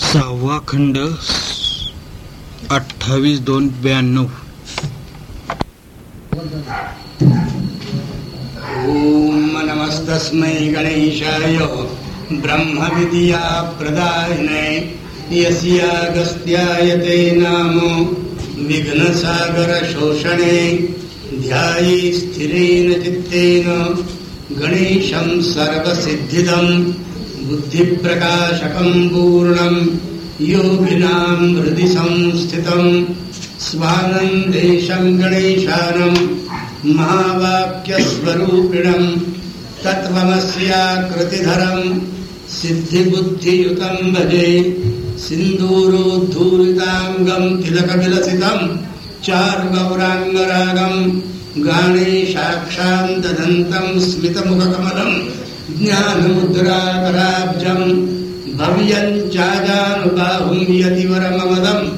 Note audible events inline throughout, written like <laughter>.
सहावा खंड अठ्ठावीस दोन ब्याण्णव. ओम नमस्तस्मै गणेशाय ब्रह्मविद्या प्रदायिने यस्यागस्त्याय ते नाम विघ्नसागरशोषणे ध्याये स्थिरेण चित्तेन गणेशं सर्वसिद्धिदम्। बुद्धिप्रकाशकं पूर्णं योगिनां हृदि संस्थितं स्वानन्देशं गणेशानम् महावाक्यस्वरूपिणम् तत्त्वमस्याकृतिधरम् सिद्धिबुद्धियुतम् भजे सिन्दूरोद्धूरिताङ्गम् तिलकविलसितम् चारुगौराङ्गरागम् गाणे साक्षान्तदन्तम् स्मितमुखकमलम् ज्ञानमुद्राकराब्जम् भव्यम् चाजानुबाहुम् यतिवरममदम्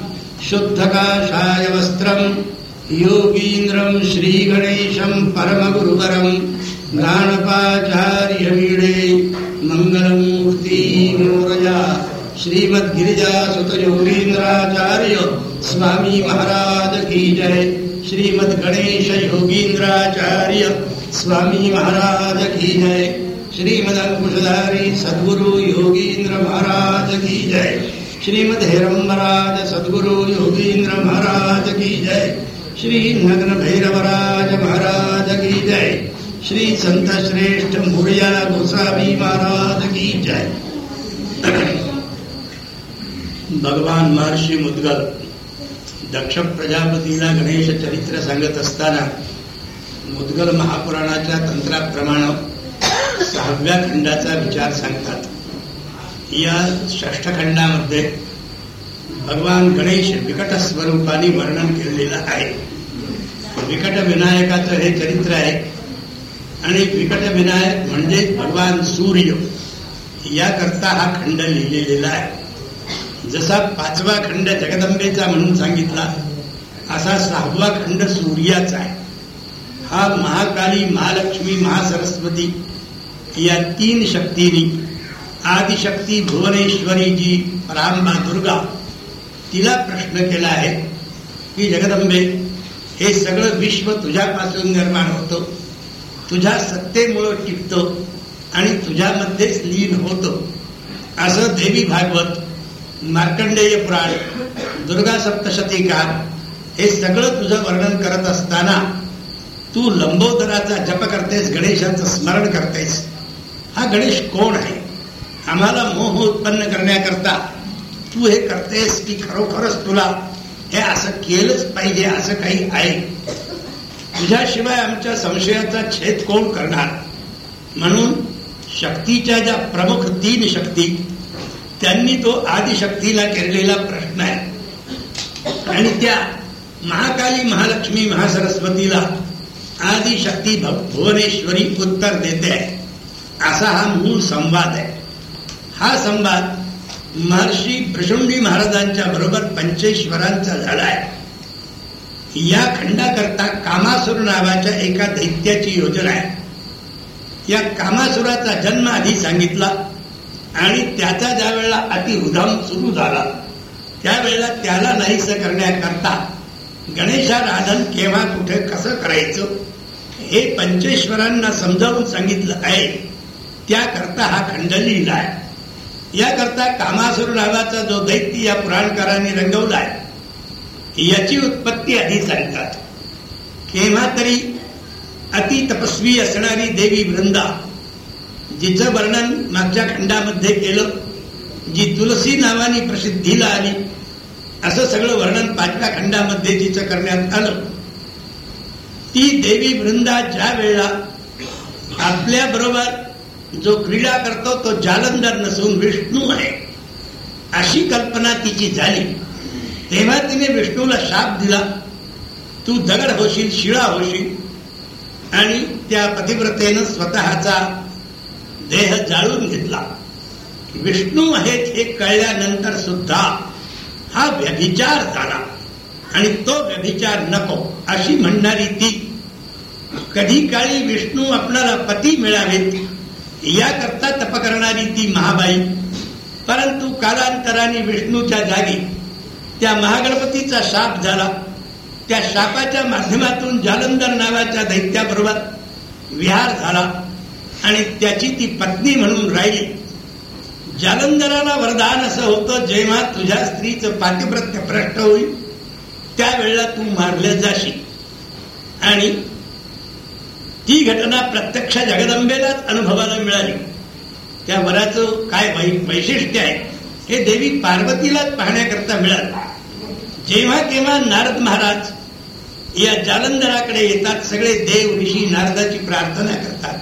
शुद्धकाषाय वस्त्रम् योगीन्द्रम् श्रीगणेशम् परमगुरुवरम् गाणपाचार्यमीडे मङ्गलमूर्ती मोरया श्रीमद्गिरिजासुतयोगीन्द्राचार्य स्वामी महाराज की जय। श्रीमद्गणेश योगीन्द्राचार्य स्वामी महाराज की जय श्रीमदङ्कुशधारी सद्गुरु योगींद्र महाराज की जय। श्रीमद हेरम्बराज सद्गुरु योगींद्र महाराज की जय। श्री नग्न भैरवराज महाराज की जय। श्री संत श्रेष्ठ मुरिया गोसावी महाराज की जय। भगवान महर्षी मुद्गल दक्ष प्रजापतीला गणेश चरित्र सांगत असताना मुद्गल महापुराणाच्या तंत्राप्रमाणे सहाव्या खंडाचा विचार सांगतात. या षष्ठखंडामध्ये भगवान गणेश विकट स्वरूपाने वर्णन केलेलं आहे. विकट विनायकाचं हे चरित्र आहे. आणि विकट विनायक म्हणजे भगवान सूर्य याकरता हा खंड लिहिलेला आहे. जसा पाचवा खंड जगदंबेचा म्हणून सांगितला असा सहावा खंड सूर्याचा आहे. हा महाकाली महालक्ष्मी महासरस्वती या तीन शक्तींनी आदिशक्ती भुवनेश्वरी जी परांबा दुर्गा तिला प्रश्न केला आहे की जगदंबे हे सगळं विश्व तुझ्यापासून निर्माण होतं. तुझ्या सत्तेमुळं टिकतो आणि तुझ्यामध्येच लीन होतं. असं देवी भागवत मार्कंडेय पुराण दुर्गा सप्तशतीकार हे सगळं तुझं वर्णन करत असताना तू लंबोदराचा जप करतेस गणेशाचं स्मरण करतेस. हा गणेश कोण आहे? आम्हाला मोह उत्पन्न करण्याकरता तू हे करतेस की खरोखरच तुला हे असं केलंच पाहिजे असं काही आहे. तुझ्याशिवाय आमच्या संशयाचा छेद कोण करणार? म्हणून शक्तीच्या ज्या प्रमुख तीन शक्ती त्यांनी तो आदिशक्तीला केलेला प्रश्न आहे. आणि त्या महाकाली महालक्ष्मी महासरस्वतीला आदिशक्ती भुवनेश्वरी उत्तर देते आहे. असा हा मूळ संवाद आहे. हा संवाद महर्षी प्रशुंडी महाराजांच्या बरोबर पंचेश्वरांचा झाला आहे. या खंडाकरता कामासुर नावाच्या एका दैत्याची योजना आहे. या कामासुराचा जन्म आधी सांगितला आणि त्याचा ज्या वेळेला अतिहुधाम सुरू झाला त्यावेळेला त्याला नाहीसं करण्याकरता गणेशाराधन केव्हा कुठे कसं करायचं हे पंचेश्वरांना समजावून सांगितलं आहे. त्याकरता हा खंड लिहिला आहे याकरता कामासुर नावाचा जो दैत्य या पुराणकारांनी आहे याची उत्पत्ती आधी सांगतात. केव्हा तरी अति तपस्वी असणारी देवी वृंदा जिचं वर्णन मागच्या खंडामध्ये केलं जी तुलसी नावाने प्रसिद्धीला आली असं सगळं वर्णन पाचव्या खंडामध्ये जिचं करण्यात आलं. ती देवी वृंदा ज्या वेळेला आपल्या बरोबर जो क्रीडा करतो तो जालंधर नसून विष्णू आहे. अशी कल्पना तिची झाली. तेव्हा तिने विष्णूला शाप दिला. तू दगड होशील शिळा होशील. आणि त्या पतिव्रतेनं स्वतःचा देह जाळून घेतला. विष्णू आहेत हे कळल्यानंतर सुद्धा हा व्यभिचार झाला. आणि तो व्यभिचार नको अशी म्हणणारी ती. कधी काळी विष्णू आपणाला पती मिळावेत? याकरता तप करणारी ती महाबाई परंतु कालांतराने विष्णूच्या जागी त्या महागणपतीचा शाप झाला. त्या शापाच्या माध्यमातून जालंधर नावाच्या दैत्याबरोबर विहार झाला आणि त्याची ती पत्नी म्हणून राहिली. जालंधराला वरदान असं होतं जेव्हा तुझ्या स्त्रीचं पातिप्रत्य भ्रष्ट होईल त्यावेळेला तू मारल्या जाशील. आणि ती घटना प्रत्यक्ष जगदंबेलाच अनुभवाला मिळाली. त्या वराचं काय वैशिष्ट्य आहे हे देवी पार्वतीलाच पाहण्याकरता मिळालं. जेव्हा केव्हा नारद महाराज या जालंधराकडे येतात सगळे देव ऋषी नारदाची प्रार्थना करतात.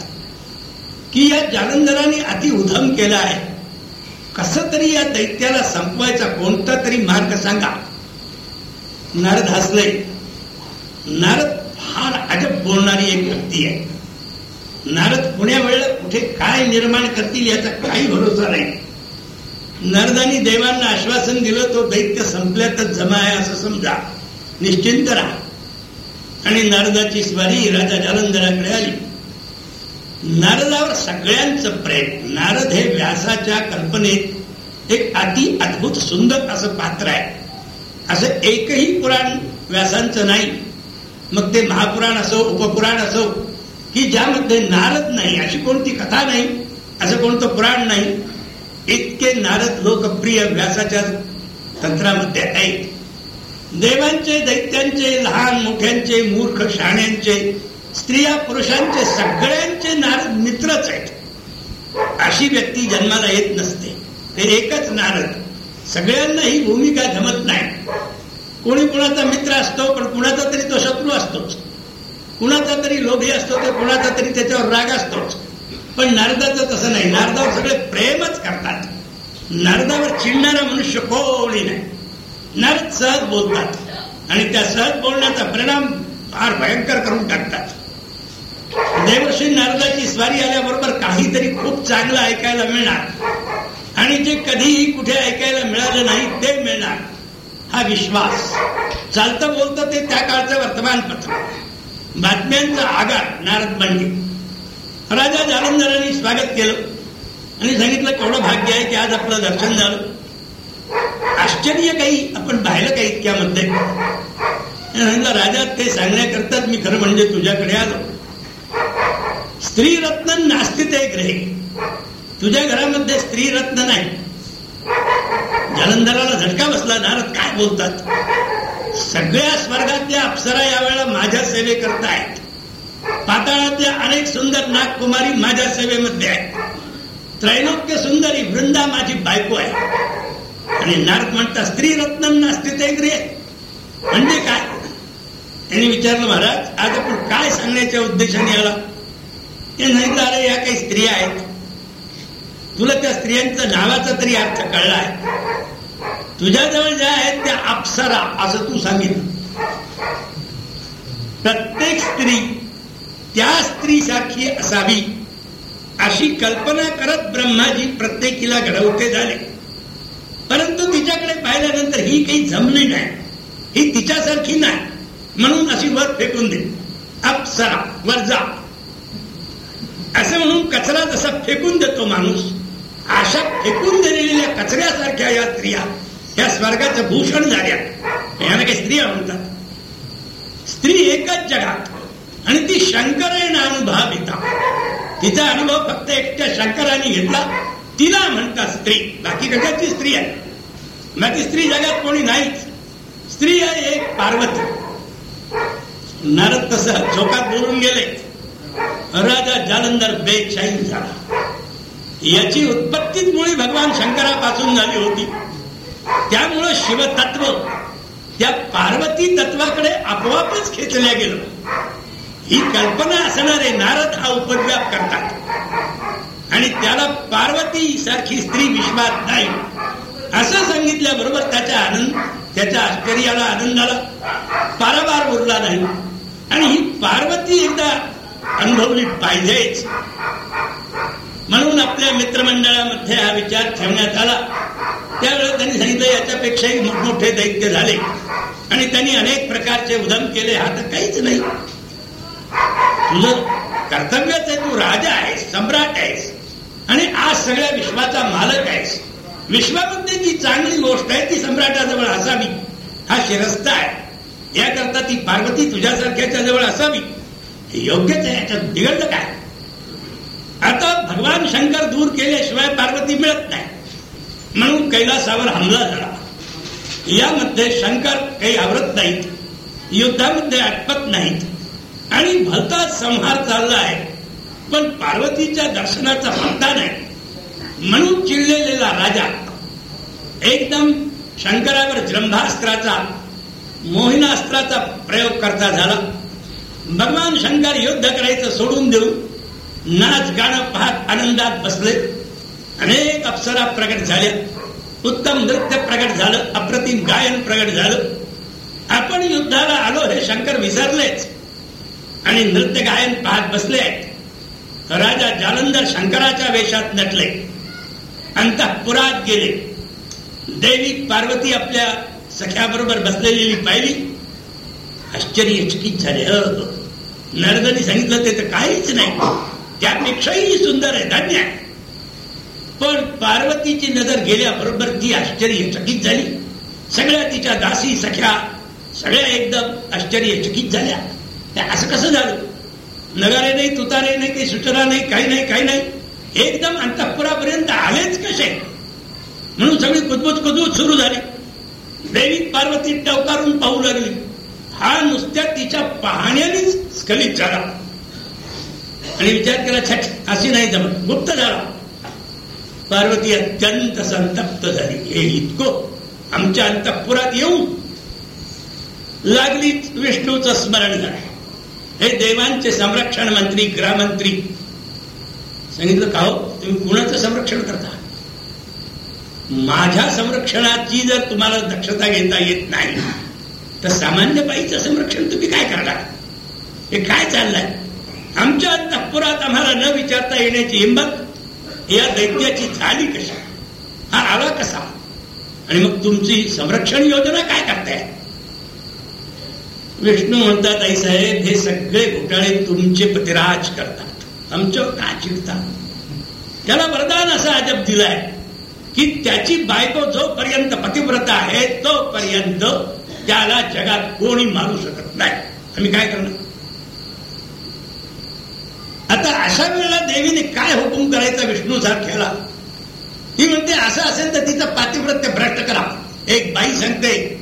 की या जालंधराने अति उधम केला आहे. कस तरी या दैत्याला संपवायचा कोणता तरी मार्ग सांगा. नारद हसले. नारद फार अजब बोलणारी एक व्यक्ती आहे. नारद पुण्या वेळेला कुठे काय निर्माण करतील याचा काही भरोसा नाही. नारदानी देवांना आश्वासन दिलं तो दैत्य संपल्यातच जमा आहे असं समजा. निश्चिंत राहा. आणि नारदाची स्वारी राजा जालंधराकडे आली. नारदावर सगळ्यांचं प्रेम नारद हे व्यासाच्या कल्पनेत एक अति अद्भुत सुंदर असं पात्र आहे. असं एकही पुराण व्यासांचं नाही. मग ते महापुराण असो उपपुराण असो की ज्यामध्ये नारद नाही अशी कोणती कथा नाही असं कोणतं पुराण नाही इतके नारद लोकप्रिय व्यासाच्या तंत्रामध्ये आहेत. देवांचे दैत्यांचे लहान मोठ्यांचे मूर्ख शाण्यांचे स्त्रिया पुरुषांचे सगळ्यांचे नारद मित्रच आहेत. अशी व्यक्ती जन्माला येत नसते. ते एकच नारद सगळ्यांना ही भूमिका जमत नाही. कोणी कुणाचा मित्र असतो पण कुणाचा तरी तो शत्रू असतोच कुणाचा तरी लोभी असतो तर कुणाचा तरी त्याच्यावर राग असतोच पण नारदाचं तसं नाही. नारदावर सगळे प्रेमच करतात. नारदावर चिडणारा मनुष्य कोणी नाही. नर्द सहज बोलतात. आणि त्या सहज बोलण्याचा परिणाम फार भयंकर करून टाकतात. देवर्षी नारदाची स्वारी आल्याबरोबर काहीतरी खूप चांगलं ऐकायला मिळणार. आणि जे कधीही कुठे ऐकायला मिळालं नाही ते मिळणार. हा विश्वास. चालतं बोलतं ते त्या काळचं वर्तमानपत्र. बातम्यांचा आगार नारद म्हणजे राजा जालंधरांनी स्वागत केलं. आणि सांगितलं केवढं भाग्य आहे की आज आपलं दर्शन झालं. आश्चर्य काही आपण पाहिलं काही इतक्यामध्ये राजा ते सांगण्याकरताच मी खरं म्हणजे तुझ्याकडे आलो. स्त्री रत्न नास्ती ते ग्रहे. तुझ्या घरामध्ये स्त्रीरत्न नाही. जालंधराला झटका बसला. नारद काय बोलतात? सगळ्या स्वर्गातल्या अप्सरा यावेळेला माझ्या सेवे करतायत. पाताळातल्या अनेक सुंदर नागकुमारी माझ्या सेवेमध्ये आहेत. त्रैलोक्य सुंदरी वृंदा माझी बायको आहे. आणि नारद म्हणता स्त्री रत्न नास्ते ते म्हणजे काय? त्यांनी विचारलं महाराज आज आपण काय सांगण्याच्या उद्देशाने आला? ते नाही अरे या काही स्त्रिया आहेत. तुला त्या स्त्रियांचा नावाचा तरी अर्थ कळला आहे तुझ्याजवळ ज्या आहेत त्या अप्सरा असं तू सांगितलं. प्रत्येक स्त्री त्या स्त्रीसारखी असावी अशी कल्पना करत ब्रह्माजी प्रत्येकीला घडवते झाले. परंतु तिच्याकडे पाहिल्यानंतर ही काही जमली नाही. ही तिच्यासारखी नाही. म्हणून अशी वर फेकून दे. अप्सरा वर जा. असं म्हणून कचरा जसा फेकून देतो माणूस अशा फेकून दिलेल्या कचऱ्यासारख्या या स्त्रिया या स्वर्गाचं भूषण झाल्या. यांना काही स्त्रिया म्हणतात. स्त्री एकच जगात आणि ती शंकरेण अनुभविता. तिचा अनुभव फक्त एकट्या शंकराने घेतला. तिला म्हणतात स्त्री. बाकी कशाची स्त्री आहे. बाकी स्त्री जगात कोणी नाहीच. स्त्री आहे एक पार्वती. नारद तस चौकात बोलून गेले. राजा जालंधर बेचाईन झाला. याची उत्पत्तीच मुळे भगवान शंकरापासून झाली होती. त्यामुळं शिवतत्व त्या पार्वती तत्वाकडे आपोआपच खेचल्या गेलं. ही कल्पना असणारे नारद हा उपद्व्याप करतात. आणि त्याला पार्वती सारखी स्त्री विश्वास नाही. असं सांगितल्याबरोबर त्याच्या आनंद त्याच्या आश्चर्याला आनंदाला पाराबार उरला नाही. आणि ही पार्वती एकदा अनुभवली पाहिजेच. म्हणून आपल्या मित्रमंडळामध्ये हा विचार ठेवण्यात आला. त्यावेळेस त्यांनी सांगितलं याच्यापेक्षाही मोठमोठे दैत्य झाले. आणि त्यांनी अनेक प्रकारचे उदम केले. हा तर काहीच नाही. तुझं कर्तव्यच आहे तू राजा आहेस सम्राट आहेस. आणि आज सगळ्या विश्वाचा मालक आहेस. विश्वामध्ये जी चांगली गोष्ट आहे ती सम्राटाजवळ असावी. हा शिरस्ता आहे. याकरता ती पार्वती तुझ्यासारख्याच्या जवळ असावी. हे योग्यच आहे याच्यात बिघडलं काय? आता भगवान शंकर दूर केल्याशिवाय पार्वती मिळत नाही. म्हणून कैलासावर हमला झाला. यामध्ये शंकर काही आवरत नाहीत युद्धामध्ये आटपत नाहीत आणि भलता संहार चालला आहे. पण पार्वतीच्या दर्शनाचा भक्ता नाही. म्हणून चिडलेला राजा एकदम शंकरावर जंभास्त्राचा मोहिनास्त्राचा प्रयोग करता झाला. भगवान शंकर युद्ध करायचं सोडून देऊन नाच गाणं पाहत आनंदात बसले. अनेक अप्सरा प्रगट झाल्या. उत्तम नृत्य प्रगट झालं. अप्रतिम गायन प्रगट झालं. आपण युद्धाला आलो हे शंकर विसरलेच. आणि नृत्य गायन पाहत बसले. राजा जालंधर शंकराच्या वेशात नटले. अंतपुरात गेले. देवी पार्वती आपल्या सख्याबरोबर बसलेली पाहिली. आश्चर्यचकित झाले. नरदनी सांगितलं ते तर काहीच नाही. त्यापेक्षाही सुंदर आहे धान्य आहे. पण पार्वतीची नजर गेल्याबरोबर ती आश्चर्यचकित झाली. सगळ्या तिच्या दासी सख्या सगळ्या एकदम आश्चर्यचकित झाल्या. असं कसं झालं? नगारे नाही तुतारे नाही काही सूचना नाही काही नाही काही नाही. एकदम अंतःपुरापर्यंत आलेच कसे? म्हणून सगळी कुदबुत कुदबूत सुरू झाली. देवी पार्वती टवकारून पाहू लागली. हा नुसत्या तिच्या पाहण्यानेच स्खलित झाला. आणि विचार केला छट अशी नाही जमत. गुप्त झाला. पार्वती अत्यंत संतप्त झाली. हे इतकं आमच्या अंतपुरात येऊन लागलीच विष्णूचं स्मरण झालं. हे देवांचे संरक्षण मंत्री गृहमंत्री. सांगितलं का हो? तुम्ही कुणाचं संरक्षण करता? माझ्या संरक्षणाची जर तुम्हाला दक्षता घेता येत नाही तर सामान्य बाईचं संरक्षण तुम्ही काय करणार? हे काय चाललंय? आमच्या अंतपुरात आम्हाला न विचारता येण्याची हिंमत या दैत्याची झाली कशा? हा आला कसा? आणि मग तुमची संरक्षण योजना काय करताय? विष्णू म्हणतात आई साहेब हे सगळे घोटाळे तुमचे पतिराज करतात. आमच्यावर का चिडतात? त्याला वरदान असं अजब दिलाय की त्याची बायको जोपर्यंत पतिव्रत आहे तोपर्यंत त्याला जगात कोणी मारू शकत नाही. आम्ही काय करणार? आता अशा वेळेला देवीने काय हुकूम करायचा विष्णू सारख्याला? ती म्हणते असं असेल तर तिचं पातिव्रत्य भ्रष्ट करा. एक बाई सांगते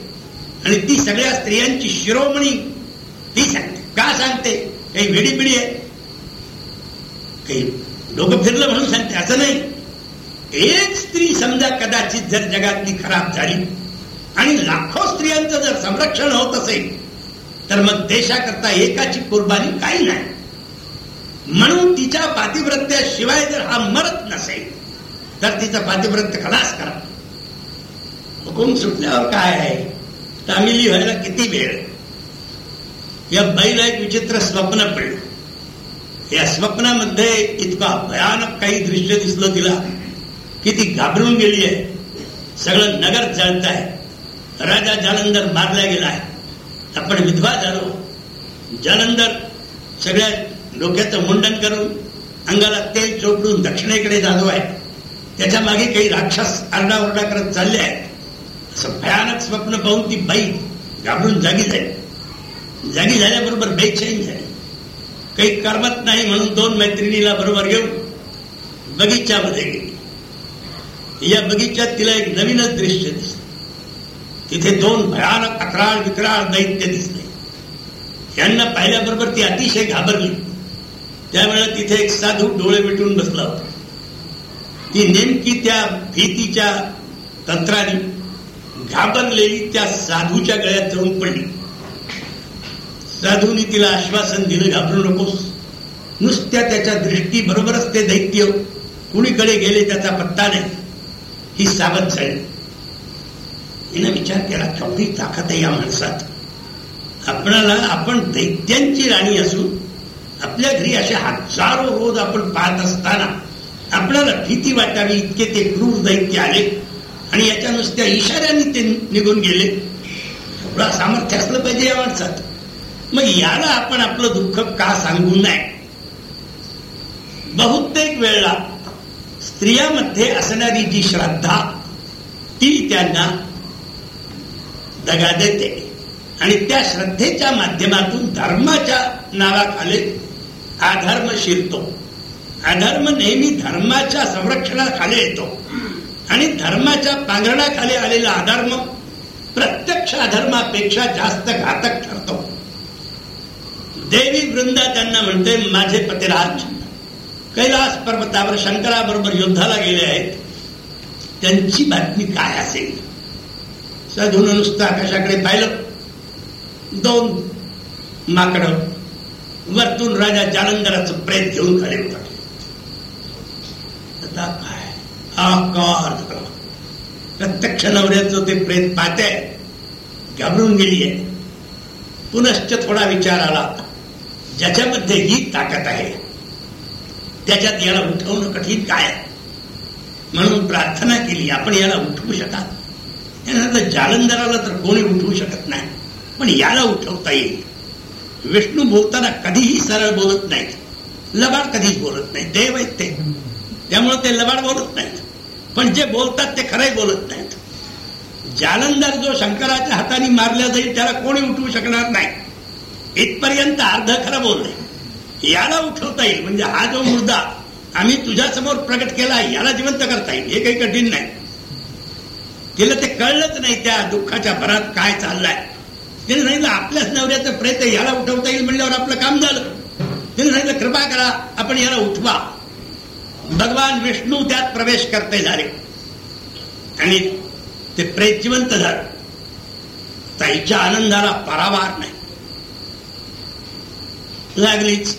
आणि ती सगळ्या स्त्रियांची शिरोमणी. ती सांगते का सांगते? काही वेडी पिढी आहे. काही डोकं फिरलं म्हणून सांगते असं नाही. एक स्त्री समजा कदाचित जर जगातली खराब झाली आणि लाखो स्त्रियांचं जर संरक्षण होत असेल तर मग देशाकरता एकाची कुर्बानी काही नाही. म्हणून तिच्या पातिव्रत्याशिवाय जर हा मरत नसेल तर तिचं पातिव्रत्य खलास करा. हुकूम सुटल्यावर काय आहे? आम्ही व्हायला किती वेळ? या बाईला एक विचित्र स्वप्न पडलं. या स्वप्नामध्ये इतका भयानक काही दृश्य दिसलं तिला की ती घाबरून गेली आहे. सगळं नगर जळत आहे. राजा जालंधर मारला गेलाय आपण विधवा झालो. जालंधर सगळ्या डोक्याचं मुंडन करून अंगाला तेल चोपडून दक्षिणेकडे जातो आहे. त्याच्यामागे काही राक्षस आरडाओरडा करत चालले आहेत. असं भयानक स्वप्न पाहून ती बाई घाबरून जागी झाली. जागी झाल्याबरोबर बेचैन झाली. काही करमत नाही म्हणून दोन मैत्रिणीला बरोबर घेऊन बगीच्यामध्ये गेली. या बगीच्यात तिला एक नवीनच दृश्य दिसलं. तिथे दोन भयानक अकराळ विकराळ दैत्य दिसले. यांना पाहिल्याबरोबर ती अतिशय घाबरली. त्यावेळेला तिथे एक साधू डोळे मिटून बसला होता. ती नेमकी त्या भीतीच्या तंत्राने घाबरलेली त्या साधूच्या गळ्यात जाऊन पडली. साधूनी तिला आश्वासन दिलं घाबरू नकोस. नुसत्या त्याच्या दृष्टी बरोबरच ते दैत्य कुणीकडे गेले त्याचा पत्ता नाही. ही सावध झाली. हिनं विचार केला केवढी ताकद आहे या माणसात. आपणाला आपण दैत्यांची राणी असू आपल्या घरी असे हजारो रोज आपण पाहत असताना आपल्याला भीती वाटावी इतके ते क्रूर दैत्य आले आणि याच्या नुसत्या इशाऱ्यांनी ते निघून गेले. एवढा सामर्थ्य असलं पाहिजे या माणसात. मग याला आपण आपलं दुःख का सांगू नये? बहुतेक वेळेला स्त्रियामध्ये असणारी जी श्रद्धा ती त्यांना दगा देते. आणि त्या श्रद्धेच्या माध्यमातून धर्माच्या नावाखाली अधर्म शिरतो. अधर्म नेहमी धर्माच्या संरक्षणाखाली येतो. आणि धर्माच्या पांघरणाखाली आलेला अधर्म प्रत्यक्ष अधर्मापेक्षा जास्त घातक ठरतो. देवी वृंदा त्यांना म्हणते माझे पतिराज कैलास पर्वतावर शंकराबरोबर युद्धाला गेले आहेत. त्यांची बातमी काय असेल? साधून नुसतं आकाशाकडे पाहिलं. दोन माकडं वरतून राजा जालंधराचं प्रेत घेऊन खाली उतरले आता काय? आकार प्रत्यक्ष नवऱ्याचं ते प्रेत पाहते घाबरून गेली आहे पुनश्च थोडा विचार आला ज्याच्यामध्ये ही ताकद आहे त्याच्यात याला उठवणं कठीण काय? म्हणून प्रार्थना केली आपण याला उठवू शकाल. जालंधराला तर कोणी उठवू शकत नाही पण याला उठवता येईल. विष्णू बोलताना कधीही सरळ बोलत नाहीत. लबाड कधीच बोलत नाही देव आहेत ते. त्यामुळे ते लबाड बोलत नाहीत. पण जे बोलतात ते खरंही बोलत नाहीत. जालंधर जो शंकराच्या हाताने मारल्या जाईल त्याला कोणी उठवू शकणार नाही. इथपर्यंत अर्ध खरं बोलले याला उठवता येईल. म्हणजे हा जो मुद्दा आम्ही तुझ्या समोर प्रकट केला याला जिवंत करता येईल. हे काही कठीण नाही. तिला ते कळलंच नाही त्या दुःखाच्या भरात काय चाललंय. तिने सांगितलं आपल्याच नवऱ्याचं प्रेत याला उठवता येईल म्हणल्यावर आपलं काम झालं. त्याने सांगितलं कृपा करा आपण याला उठवा. भगवान विष्णू त्यात प्रवेश करते झाले. आणि ते प्रेत जिवंत झालं. ताईच्या आनंदाला परावार नाही. लागलीच.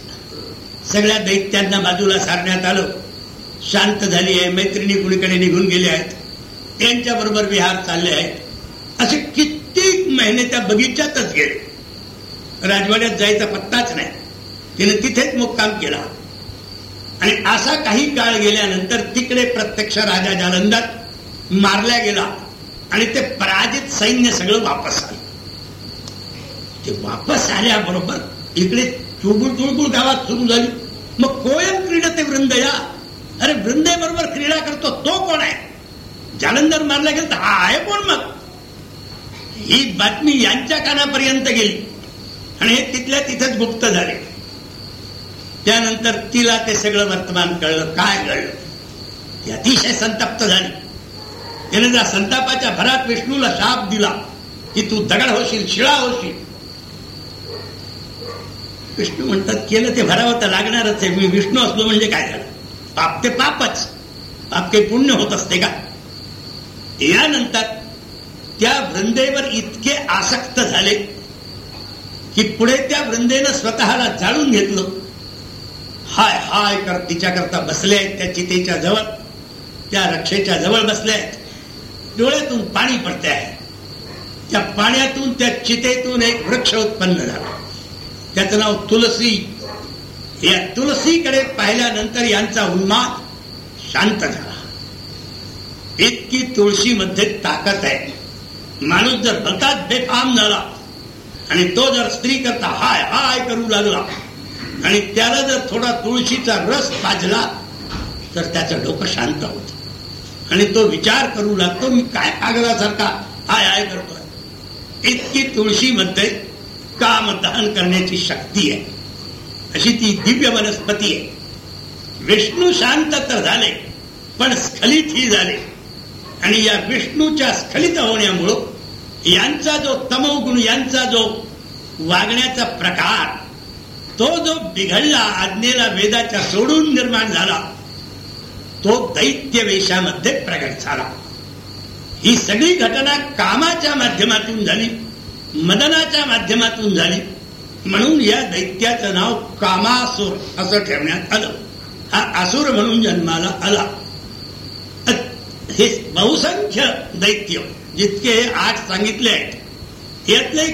सगळ्या दैत्यांना बाजूला सारण्यात आलं. शांत झाली आहे मैत्रिणी कुणीकडे निघून गेले आहेत. त्यांच्याबरोबर विहार चालले आहेत. असे किती कित्येक महिने त्या बगीच्यातच गेले. राजवाड्यात जायचा पत्ताच नाही. तिने तिथेच मुक्काम केला. आणि असा काही काळ गेल्यानंतर तिकडे प्रत्यक्ष राजा जालंदात मारल्या गेला आणि ते पराजित सैन्य सगळं वापस आलं. ते वापस आल्याबरोबर इकडे चुळबुळ चुळबुळ गावात सुरू झाली. मग कोयम क्रीडा ते वृंदया अरे वृंदे बरोबर क्रीडा करतो तो कोण आहे? जालंधर मारला गेला तर हा आहे कोण मग? ही बातमी यांच्या कानापर्यंत गेली. आणि हे तिथल्या तिथेच गुप्त झाले. त्यानंतर तिला ते सगळं वर्तमान कळलं. काय कळलं? ती अतिशय संतप्त झाली. त्याने जर संतापाच्या भरात विष्णूला शाप दिला की तू दगड होशील शिळा होशील. विष्णू म्हणतात केलं ते भरावं तर लागणारच आहे. मी विष्णू असलो म्हणजे काय झालं? पाप ते पापच. पाप काही पुण्य होत असते का? यानंतर त्या वृंदेवर इतके आसक्त झाले की पुढे त्या वृंदेनं स्वतःला जाळून घेतलं. हाय हाय कर तिच्याकरता बसले आहेत त्या चितेच्या जवळ. त्या रक्षेच्या जवळ बसले आहेत. डोळ्यातून पाणी पडते आहे. त्या पाण्यातून त्या चितेतून एक वृक्ष उत्पन्न झाला. त्याचं नाव तुलसी. या तुलसीकडे पाहिल्यानंतर यांचा उन्माद शांत झाला. इतकी तुळशीमध्ये ताकद आहे. माणूस जर भलताच बेफाम झाला आणि तो जर स्त्री करता हाय हाय करू लागला आणि त्याला जर थोडा तुळशीचा रस पाजला तर त्याचं डोकं शांत होत. आणि तो विचार करू लागतो मी काय पागलासारखा हाय हाय करतोय. इतकी तुळशीमध्ये काम दहन करण्याची शक्ती आहे. अशी ती दिव्य वनस्पती आहे. विष्णू शांत तर झाले पण स्खलितही झाले. आणि या विष्णूच्या स्खलित होण्यामुळं यांचा जो तमोगुण यांचा जो वागण्याचा प्रकार तो जो बिघडला आज्ञेला वेदाच्या सोडून निर्माण झाला तो दैत्य वेशामध्ये प्रगट झाला. ही सगळी घटना कामाच्या माध्यमातून झाली मदनाच्या माध्यमातून झाली म्हणून या दैत्याचं नाव कामासुर असं ठेवण्यात आलं. हा असुर म्हणून जन्माला आला. हे बहुसंख्य दैत्य जितके आठ सांगितले आहेत यातले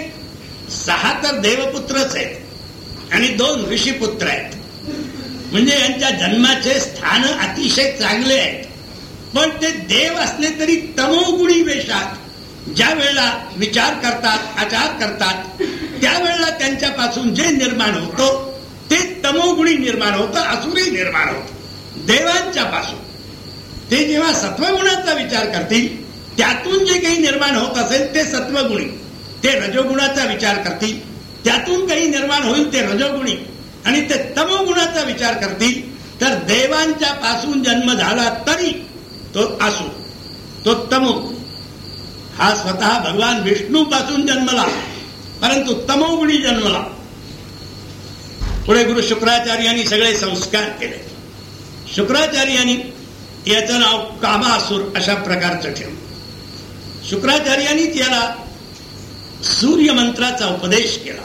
सहा तर देवपुत्रच आहेत आणि दोन ऋषीपुत्र आहेत. म्हणजे यांच्या जन्माचे स्थान अतिशय चांगले आहेत. पण ते देव असले तरी तमोगुणी वेशात ज्या वेळेला विचार करतात आचार करतात त्यावेळेला त्यांच्यापासून जे निर्माण होतं ते तमोगुणी निर्माण होतं असुरी निर्माण होत. देवांच्या पासून ते जेव्हा सत्वगुणाचा विचार करतील त्यातून जे काही निर्माण होत असेल ते सत्वगुणी. ते रजोगुणाचा विचार करतील त्यातून काही निर्माण होईल ते रजोगुणी. आणि ते तमोगुणाचा विचार करतील तर देवांच्या पासून जन्म झाला तरी तो असो तो तमोगुणी हा स्वतः भगवान विष्णू पासून जन्मला परंतु तमोगुणी जन्मला. पुढे गुरु शुक्राचार्यांनी सगळे संस्कार केले. शुक्राचार्यांनी याचं नाव कामासूर अशा प्रकारचं ठेवलं शुक्राचार्यांनीच त्याला सूर्य मंत्राचा उपदेश केला.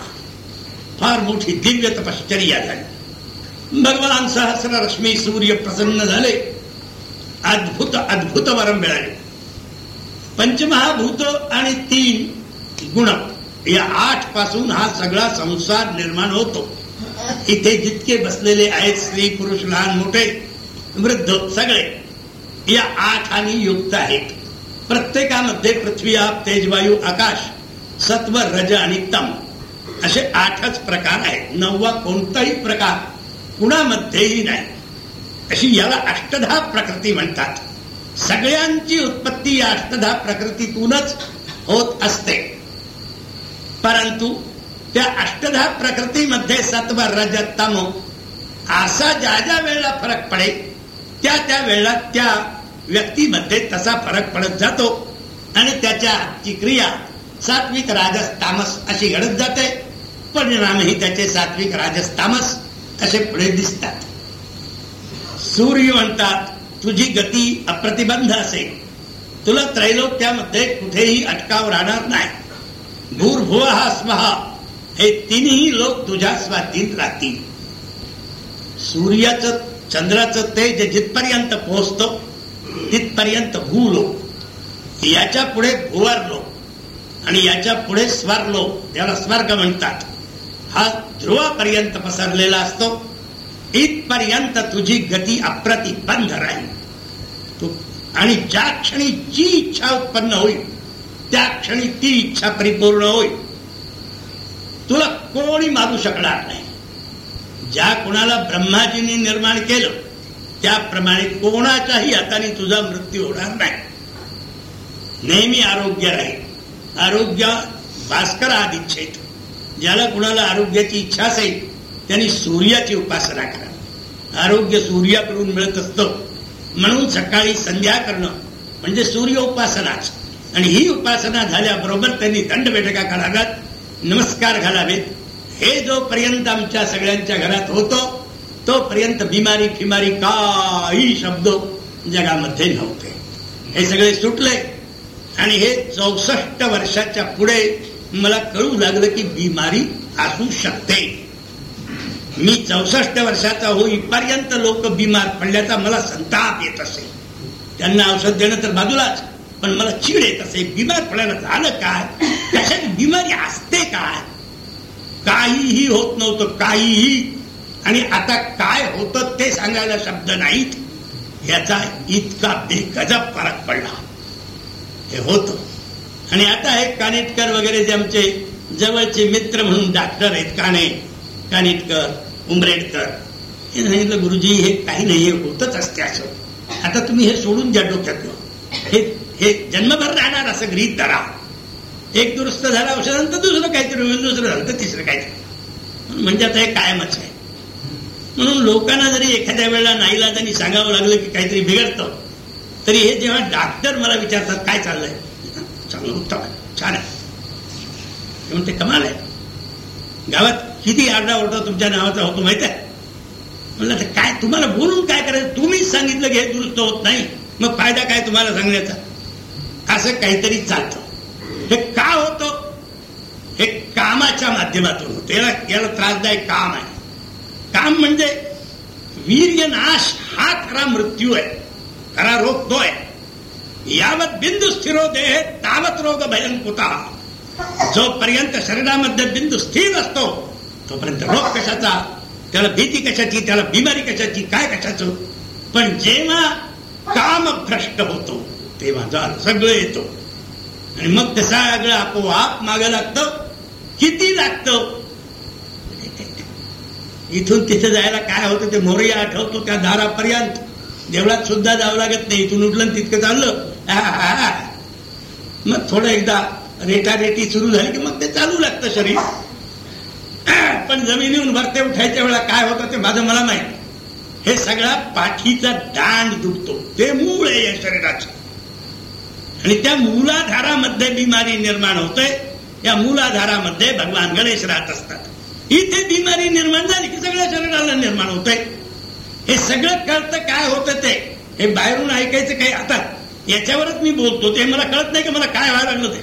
फार मोठी दिव्य तपश्चर्या झाली. भगवान सहस्र रश्मी सूर्य प्रसन्न झाले. अद्भुत अद्भुत वरम मिळाले. पंचमहाभूत आणि तीन गुण. या आठपासून हा सगळा संसार निर्माण होतो. इथे जितके बसलेले आहेत स्त्री पुरुष लहान मोठे वृद्ध सगळे. या आठ आणि युक्त आहेत. प्रत्येकामध्ये पृथ्वी आप तेजवायू आकाश सत्व रज आणि तम असे आठच प्रकार आहेत. नववा कोणताही प्रकार कुणामध्येही नाही. अशी याला अष्टधा प्रकृती म्हणतात. सगळ्यांची उत्पत्ती या अष्टधा प्रकृतीतूनच होत असते. परंतु त्या अष्टधा प्रकृतीमध्ये सत्व रज तम असा ज्या ज्या वेळेला फरक पडेल त्या त्या वेळेला त्या व्यक्तीमध्ये तसा फरक पडत जातो आणि त्याच्या हातची क्रिया सात्विक राजस तामस अशी घडत जाते. परिणामही त्याचे सात्विक राजस तामस असे पुढे दिसतात. सूर्य म्हणतात तुझी गती अप्रतिबंध असेल तुला त्रैलोक्यामध्ये कुठेही अटकाव राहणार नाही. भूर्भुव हा स्वहा हे तिन्ही लोक तुझ्या स्वाधीन राहतील. सूर्याचं चंद्राचं तेज जिथपर्यंत पोहोचतं तिथपर्यंत भूलोक याच्यापुढे भुवर आणि याच्यापुढे स्वर त्याला स्वर्ग म्हणतात. हा ध्रुवापर्यंत पसरलेला असतो. इथपर्यंत तुझी गती अप्रतिबंध राहील. तू आणि ज्या क्षणी जी इच्छा उत्पन्न होईल त्या क्षणी ती इच्छा परिपूर्ण होईल. तुला कोणी मारू शकणार नाही. ज्या कोणाला ब्रह्माजींनी निर्माण केलं त्याप्रमाणे कोणाच्याही हाताने तुझा मृत्यू होणार नाही. नेहमी आरोग्य राहील. आरोग्य भास्कर आदिच्छेत ज्याला कुणाला आरोग्याची इच्छा असेल त्यांनी सूर्याची उपासना करा. आरोग्य सूर्याकडून मिळत असतं. म्हणून सकाळी संध्या करणं म्हणजे सूर्य उपासनाच. आणि ही उपासना झाल्याबरोबर त्यांनी दंड बैठका कराव्यात नमस्कार घालावेत. हे जोपर्यंत आमच्या सगळ्यांच्या घरात होतो तोपर्यंत बिमारी फिमारी काही शब्द जगामध्ये नव्हते. हे सगळे सुटले. आणि हे चौसष्ट वर्षाच्या पुढे मला कळू लागलं की बिमारी असू शकते. मी चौसष्ट वर्षाचा होईपर्यंत लोक बिमार पडल्याचा मला संताप येत असे. त्यांना औषध देणं तर बाजूलाच पण मला चिड येत असे. बिमार पडायला झालं काय? कशाची बिमारी असते काय? काहीही होत नव्हतं काहीही आणि आता काय होतं ते सांगायला शब्द नाहीत. याचा इतका बेगजब फरक पडला. हे होत. आणि आता हे कानिटकर वगैरे जे आमचे जवळचे मित्र म्हणून डॉक्टर आहेत काने कानिटकर उमरेडकर हे सांगितलं गुरुजी हे काही नाही हे होतच असते असं. आता तुम्ही हे सोडून द्या डोक्यातलं हे हे जन्मभर राहणार असं गृहित धरा. एक दुरुस्त झालं औषधांत दुसरं काहीतरी होईल दुसरं झालं तर तिसरं काहीतरी. म्हणजे आता हे कायमच आहे. म्हणून लोकांना जरी एखाद्या वेळेला नाईला त्यांनी सांगावं लागलं की काहीतरी बिघडतं तरी हे जेव्हा डॉक्टर मला विचारतात काय चाललंय? चांगलं उत्तम आहे छान आहे. म्हणते कमाल आहे. गावात किती आरडा ओरडा तुमच्या नावाचा होतो माहीत आहे? म्हणलं तर काय तुम्हाला बोलून काय करायचं? तुम्हीच सांगितलं की हे दुरुस्त होत नाही. मग फायदा काय तुम्हाला सांगण्याचा? असं काहीतरी चालतं. हे का होतं? हे कामाच्या माध्यमातून होतं. याला याला त्रासदायक काम आहे. काम म्हणजे वीर्य नाश हा खरा मृत्यू आहे खरा रोग तो आहे. यावत बिंदू स्थिरो देह तावत रोग भयंकुता जोपर्यंत शरीरामध्ये बिंदू स्थिर असतो तोपर्यंत रोग कशाचा? त्याला भीती कशाची? त्याला बिमारी कशाची? काय कशाचं? पण जेव्हा काम भ्रष्ट होतो तेव्हा झालं सगळं येतो. आणि मग ते सगळं आपोआप मागं लागतं. किती लागतं? इथून तिथे जायला काय होतं ते मोरया आठवतो त्या दारापर्यंत. देवळात सुद्धा जावं लागत नाही. इथून उठलं तितकं चाललं. मग थोडं एकदा रेटारेटी सुरू झाली की मग ते चालू लागतं शरीर. पण जमिनीहून भरते उठायच्या वेळा काय होतं ते माझं मला माहीत. हे सगळा पाठीचा दांड दुखतो. ते मूळ आहे या शरीराचं. आणि त्या मूलाधारामध्ये बिमारी निर्माण होते. या मूलाधारामध्ये भगवान गणेश राहत असतात. इथे बिमारी निर्माण झाली की सगळ्या शरीराला निर्माण होते हे सगळं कळतं काय होतं ते. हे बाहेरून ऐकायचं काही आता. याच्यावरच मी बोलतो. ते मला कळत नाही की मला काय व्हायला लागलं ते.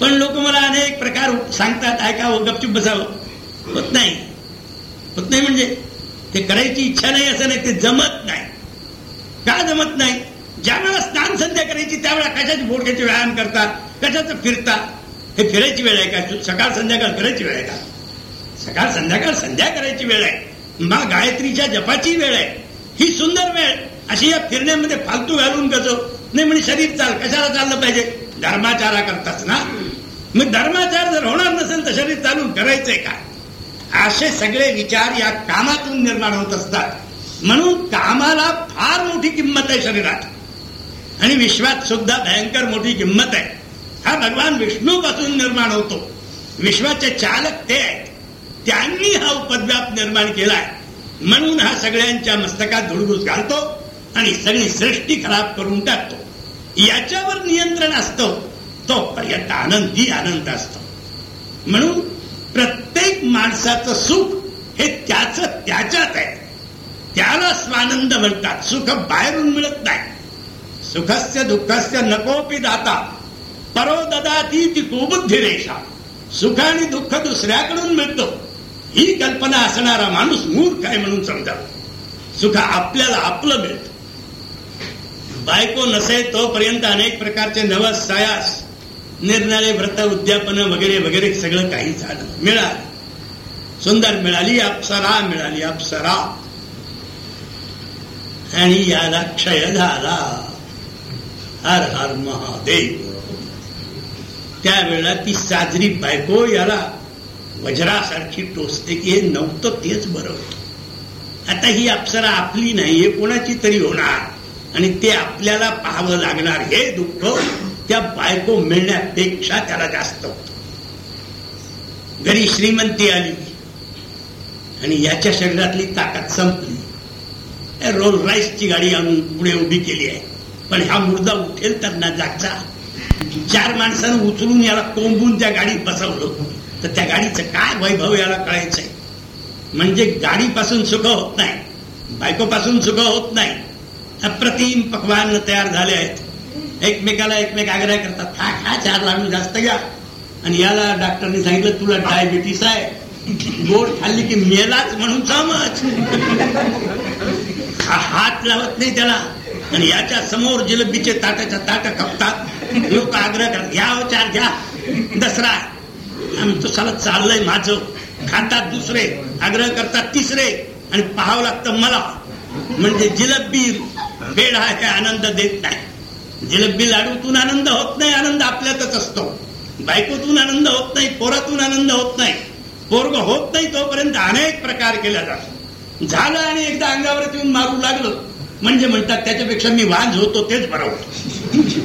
पण लोक मला अनेक प्रकार सांगतात ऐकावं हो, गपचूप बसावं. होत नाही. होत नाही म्हणजे ते करायची इच्छा नाही असं नाही ते जमत नाही. का जमत नाही? ज्या वेळा स्नान संध्या करायची त्यावेळेला कशाची बोडक्याचे व्यायाम करतात कशाचं फिरता? हे फिरायची वेळ आहे का? सकाळ संध्याकाळ करायची वेळ आहे का? सकाळ संध्याकाळ संध्या करायची वेळ आहे. मा गायत्रीच्या जपाची वेळ आहे. ही सुंदर वेळ. अशी या फिरण्यामध्ये फालतू घालून कसं? नाही म्हणजे शरीर चाल कशाला चाललं पाहिजे? धर्माचारा करताच ना? मग धर्माचार जर होणार नसेल तर शरीर चालून करायचंय का असे सगळे विचार या कामातून निर्माण होत असतात. म्हणून कामाला फार मोठी किंमत आहे शरीरात. आणि विश्वात सुद्धा भयंकर मोठी किंमत आहे. हा भगवान विष्णू पासून निर्माण होतो. विश्वाचे चालक ते आहेत. त्यांनी हा उपद्व्याप निर्माण केलाय. म्हणून हा सगळ्यांच्या मस्तकात धुडगूस घालतो आणि सगळी सृष्टी खराब करून टाकतो. याच्यावर नियंत्रण असतं तोपर्यंत आनंदी आनंद असतो. म्हणून प्रत्येक माणसाचं सुख हे त्याच त्याच्यात आहे. त्याला स्वानंद म्हणतात सुख बाहेरून मिळत नाही. सुखस्य दुःखस्य नकोपी दाता परो ददाती ती कोबुद्धी रेषा सुख आणि दुःख दुसऱ्याकडून मिळतो. ही कल्पना असणारा माणूस मूर्ख आहे म्हणून समजा. सुख आपल्याला आपलं मिळत. बायको नसे तोपर्यंत अनेक प्रकारचे नवस सायास निरनिळे व्रत उद्यापन वगैरे वगैरे सगळं काही झालं. मिळालं. सुंदर मिळाली अप्सरा मिळाली अप्सरा. आणि याला क्षय झाला. हर हर महादेव. त्यावेळेला ती साजरी बायको याला वज्रासारखी टोचते की हे नव्हतं तेच बरं होतं. आता ही अप्सरा आपली नाही हे कोणाची तरी होणार. आणि ते आपल्याला पाहावं लागणार. हे दुःख त्या बायको मिळण्यापेक्षा त्याला जास्त होत. घरी श्रीमंती आली. आणि याच्या शरीरातली ताकद संपली. रोल राईसची गाडी आणून पुढे उभी केली आहे. पण हा मुर्दा उठेल तर ना जागचा. चार माणसानं उचलून याला कोंबून त्या गाडीत बसवलं. तर त्या गाडीचं काय वैभव याला कळायचंय? म्हणजे गाडीपासून सुख होत नाही बायकोपासून सुख होत नाही अप्रतिम पकवान तयार झाले आहेत. एकमेकाला एकमेक आग्रह करतात खा खा चार लाडू जास्त घ्या. आणि याला डॉक्टरने सांगितलं तुला डायबिटीस आहे. गोड खाल्ली की मेलाच म्हणून समज हात लावत नाही त्याला. आणि याच्या समोर जिलबीचे ताटाच्या ताट कपतात. लोक आग्रह करतात घ्या हो चार घ्या. दसरा म्हणतो साला चाललंय माझं. खातात दुसरे आग्रह करतात तिसरे आणि पाहावं लागतं मला. म्हणजे जिलबी पेढा हे आनंद देत नाही. जिलबी लाडूतून आनंद होत नाही आनंद आपल्यातच असतो. बायकोतून आनंद होत नाही पोरातून आनंद होत नाही. पोरग होत नाही तोपर्यंत अनेक प्रकार केला जातो. झालं आणि एकदा अंगावर येऊन मारू लागलं. म्हणजे म्हणतात त्याच्यापेक्षा मी वांज होतो तेच बरं होतो.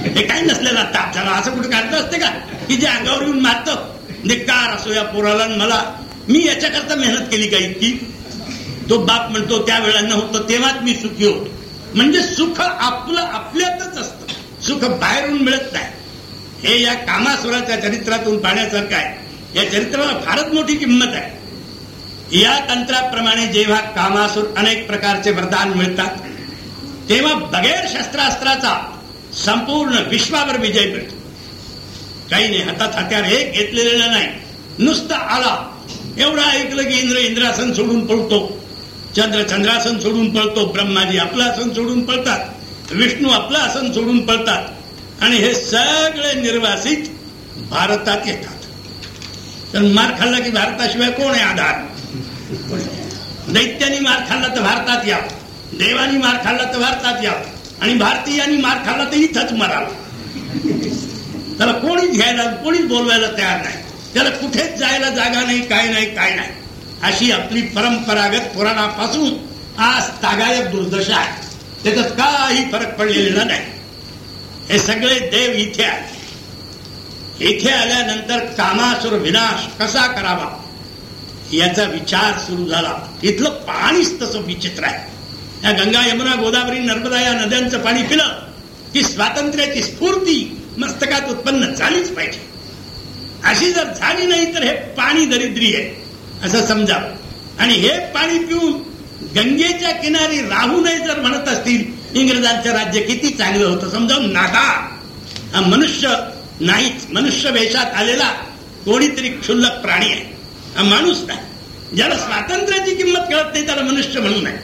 हे काही नसलेला ताप झाला. असं कुठे काढलं असते का? की जे अंगावर येऊन मारतं? निकार असो या पोराला मला मी याच्याकरता मेहनत केली का इतकी? तो बाप म्हणतो त्यावेळेला नव्हतं तेव्हाच मी सुखी होतो. म्हणजे सुख आपलं आपल्यातच असतं. सुख बाहेरून मिळत नाही. हे या कामासुराच्या चरित्रातून पाहण्यासारखं आहे. या चरित्राला फारच मोठी किंमत आहे. या तंत्राप्रमाणे जेव्हा कामासूर अनेक प्रकारचे वरदान मिळतात तेव्हा बगैर शस्त्रास्त्राचा संपूर्ण विश्वावर विजय मिळतो. काही नाही हातात हत्यार हे घेतलेलं नाही. नुसतं आला. एवढा ऐकलं की इंद्र इंद्रासन सोडून पळतो. चंद्र चंद्रासन सोडून पळतो. ब्रह्माजी आपलं आसन सोडून पळतात. विष्णू आपलं आसन सोडून पळतात. आणि हे सगळे निर्वासित भारतात येतात. तर मार खाल्ला की भारताशिवाय कोण आहे आधार? दैत्यानी मार खाल्ला तर भारतात या. देवानी मार खाल्ला तर भारतात या. आणि भारतीयांनी मार खाल्ला तर इथंच मरावं. त्याला कोणीच घ्यायला कोणीच बोलवायला तयार नाही. त्याला कुठेच जायला जागा नाही काय नाही काय नाही. अशी आपली परंपरागत पुराणापासून आज तागायत दुर्दशा आहे. त्याच्यात काही फरक पडलेला नाही. हे सगळे देव इथे आले. इथे आल्यानंतर कामासुर विनाश कसा करावा? याचा विचार सुरू झाला. इथलं पाणीच तसं विचित्र आहे. या गंगा यमुना गोदावरी नर्मदा या नद्यांचं पाणी पिलं की स्वातंत्र्याची स्फूर्ती मस्तकात उत्पन्न झालीच पाहिजे. अशी जर झाली नाही तर हे पाणी दरिद्री आहे असं समजावं. आणि हे पाणी पिऊन गंगेच्या किनारी राहू नये जर म्हणत असतील इंग्रजांचं राज्य किती चांगलं होतं समजावून नादा हा मनुष्य नाहीच. मनुष्य वेशात आलेला कोणीतरी क्षुल्लक प्राणी आहे. हा माणूस नाही. ज्याला स्वातंत्र्याची किंमत कळत नाही त्याला मनुष्य म्हणू नाही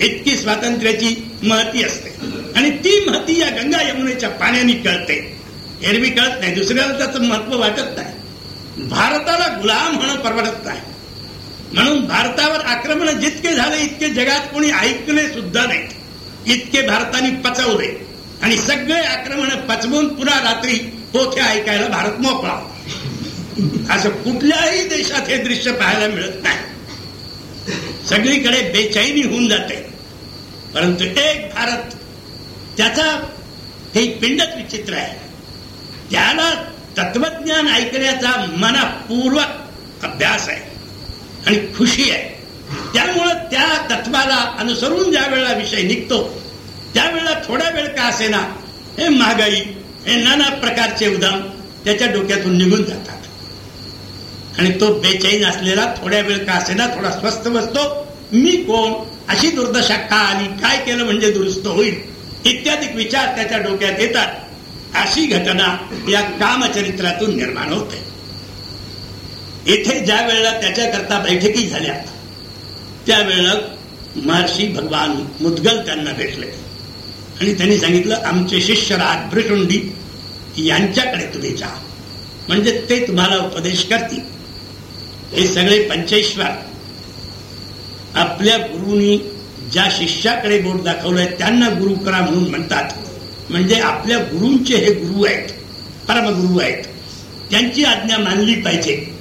इतकी स्वातंत्र्याची महती असते. आणि ती महती या गंगा यमुनेच्या पाण्याने कळते. एरवी कळत नाही दुसऱ्याला त्याचं महत्त्व वाटत नाही. भारताला गुलाम होणं परवडत नाही. म्हणून भारतावर आक्रमण जितके झाले इतके जगात कोणी ऐकले सुद्धा नाहीत इतके भारताने पचवले. आणि सगळे आक्रमण पचवून पुन्हा रात्री पोथे ऐकायला भारत मोकळा. असं कुठल्याही देशात हे दृश्य पाहायला मिळत नाही. सगळीकडे बेचैनी होऊन जाते. परंतु एक भारत त्याचा हे पिंडच विचित्र आहे. त्याला तत्वज्ञान ऐकण्याचा मनापूर्वक अभ्यास आहे आणि खुशी आहे. त्यामुळं त्या तत्वाला अनुसरून ज्या वेळेला विषय निघतो त्यावेळेला थोड्या वेळ का असेना हे महागाई हे नाना प्रकारचे उदाम त्याच्या डोक्यातून निघून जातात आणि तो बेचैन असलेला थोड्या वेळ का असेना थोडा स्वस्थ बसतो. मी कोण? अशी दुर्दशा का आली? काय केलं म्हणजे दुरुस्त होईल? इत्यादी विचार त्याच्या डोक्यात येतात. अशी घटना या कामचरित्रातून निर्माण होते. इथे ज्या वेळेला त्याच्याकरता बैठकी झाल्या त्यावेळेला महर्षी भगवान मुद्गल त्यांना भेटले. आणि त्यांनी सांगितलं आमचे शिष्य राज यांच्याकडे तुम्ही जा. म्हणजे ते तुम्हाला उपदेश करतील. हे सगळे पंचेश्वर आपल्या गुरुनी ज्या शिष्याकडे बोट दाखवलंय त्यांना गुरु करा म्हणून म्हणतात. म्हणजे आपल्या गुरूंचे हे गुरु आहेत परमगुरु आहेत. त्यांची आज्ञा मानली पाहिजे.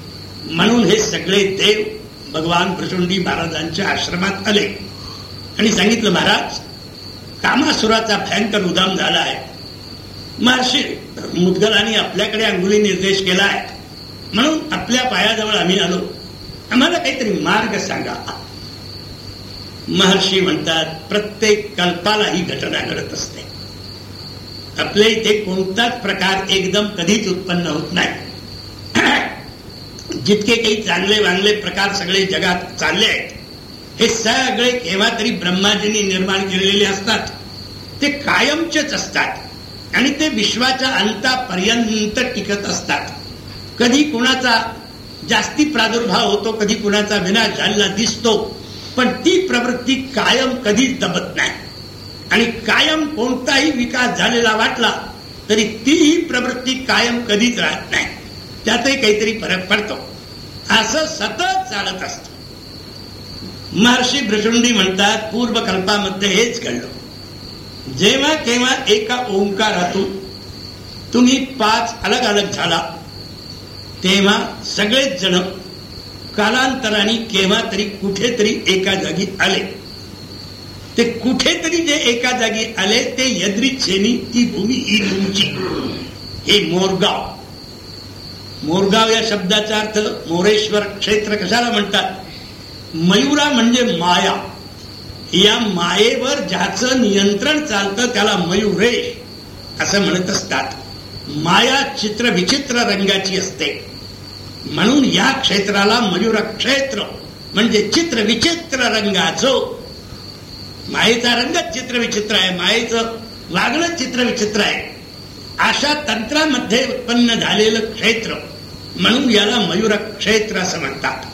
म्हणून हे सगळे देव भगवान प्रचंडी महाराजांच्या आश्रमात आले. आणि सांगितलं महाराज कामासुराचा भयंकर उदाम झाला आहे महर्षी मुद्गलांनी आपल्याकडे अंगुली निर्देश केला आहे म्हणून आपल्या पायाजवळ आम्ही आलो. आम्हाला काहीतरी मार्ग सांगा. महर्षी म्हणतात प्रत्येक कल्पाला ही घटना घडत असते. आपल्या इथे कोणताच प्रकार एकदम कधीच उत्पन्न होत नाही. <clears throat> जितके काही चांगले वांगले प्रकार सगळे जगात चालले आहेत हे सगळे केव्हा तरी ब्रह्माजींनी निर्माण केलेले असतात. ते कायमचेच असतात आणि ते विश्वाच्या अंतापर्यंत टिकत असतात. कधी कुणाचा जास्ती प्रादुर्भाव होतो कधी कुणाचा विनाश झालेला दिसतो पण ती प्रवृत्ती कायम कधीच दबत नाही. आणि कायम कोणताही विकास झालेला वाटला तरी तीही प्रवृत्ती कायम कधीच राहत नाही. त्यातही काहीतरी फरक पडतो. असं सतत चालत असत. महर्षी भ्रशुंडी म्हणतात पूर्वकल्पामध्ये हेच घडलं. जेव्हा केव्हा एका ओंकारातून तुम्ही पाच अलग अलग झाला तेव्हा सगळेच जण कालांतराने केव्हा तरी कुठेतरी एका जागी आले. ते कुठेतरी जे एका जागी आले ते यद्रिच्छेनी ती भूमी ही तुमची. हे मोरगाव. मोरगाव या शब्दाचा अर्थ मोरेश्वर क्षेत्र कशाला म्हणतात? मयुरा म्हणजे माया. या मायेवर ज्याचं नियंत्रण चालतं त्याला मयुरेश असं म्हणत असतात. माया चित्र विचित्र रंगाची असते. म्हणून या क्षेत्राला मयूर क्षेत्र म्हणजे चित्र विचित्र रंगाचं. मायेचा रंगच चित्र विचित्र आहे मायेचं वागणं चित्र विचित्र आहे. अशा तंत्रामध्ये उत्पन्न झालेलं क्षेत्र म्हणून याला मयूर क्षेत्र असं म्हणतात.